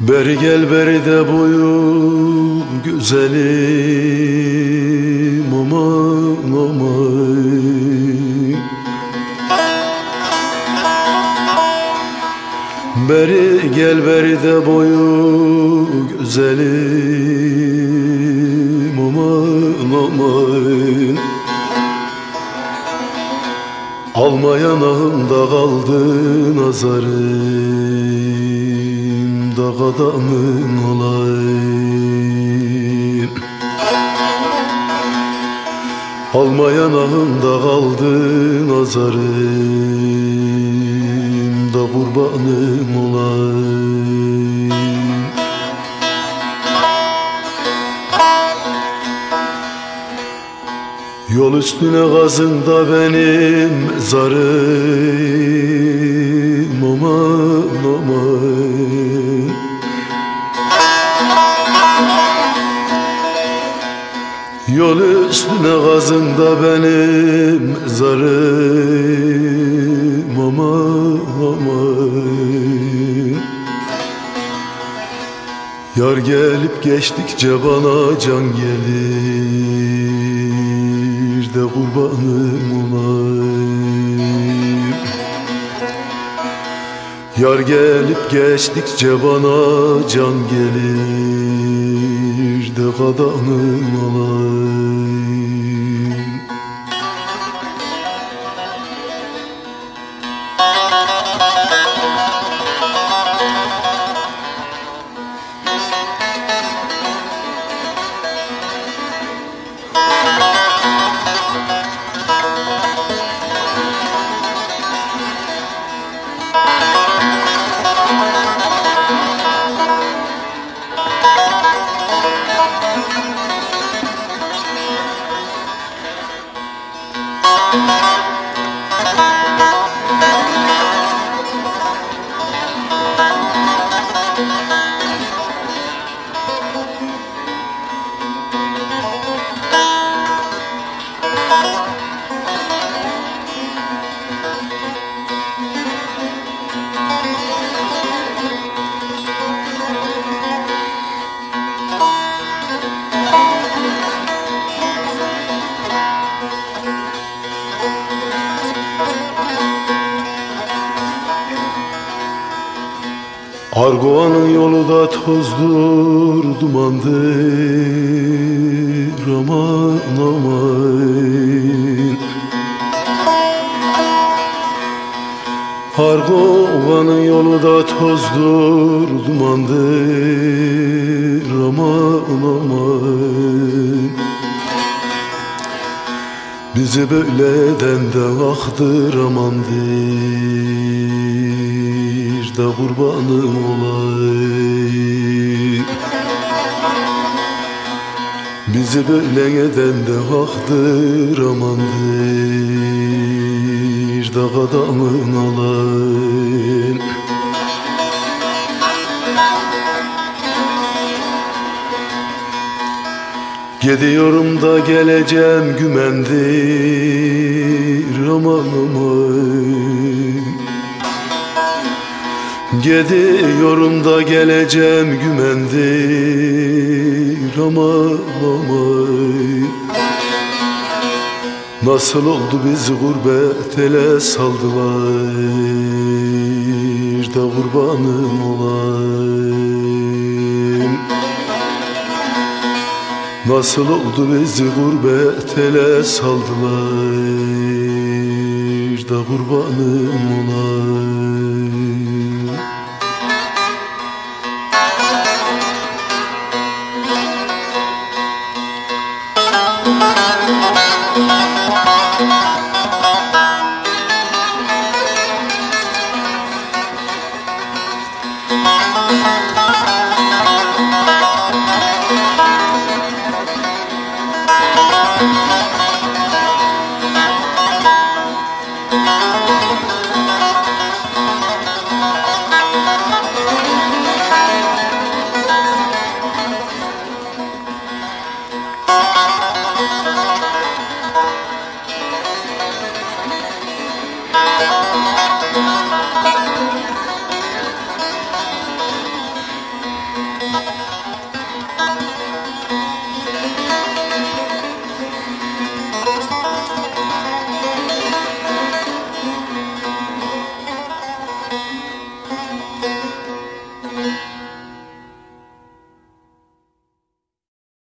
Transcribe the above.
Beri gel beri de boyu güzelim aman aman. Beri gel beri de boyu güzelim aman aman. Almayan ahımda kaldı nazarım da adamın olayım. Almayan ahımda kaldı nazarım da kurbanım olayım. Yol üstüne gazında benim zarım aman aman Yol üstüne gazında benim zarım aman aman Yar gelip geçtikçe bana can gelir de kurbanım olayım. Yar gelip geçtikçe bana can gelir de kadamım olayım Arguvanın yolu da tozdur, dumandır aman aman. Arguvanın yolu da tozdur, dumandır aman aman. Bizi böyleden de aktır amandır bir de kurbanım olayım. Bizi böyle eden de haktır amandır Da adamın olayım. Gidiyorum da geleceğim gümendir aman aman Gidiyorum da geleceğim gümendir aman aman Nasıl oldu bizi gurbet ele saldılar da kurbanım olayım? Nasıl oldu bizi gurbet ele saldılar da kurbanım olayım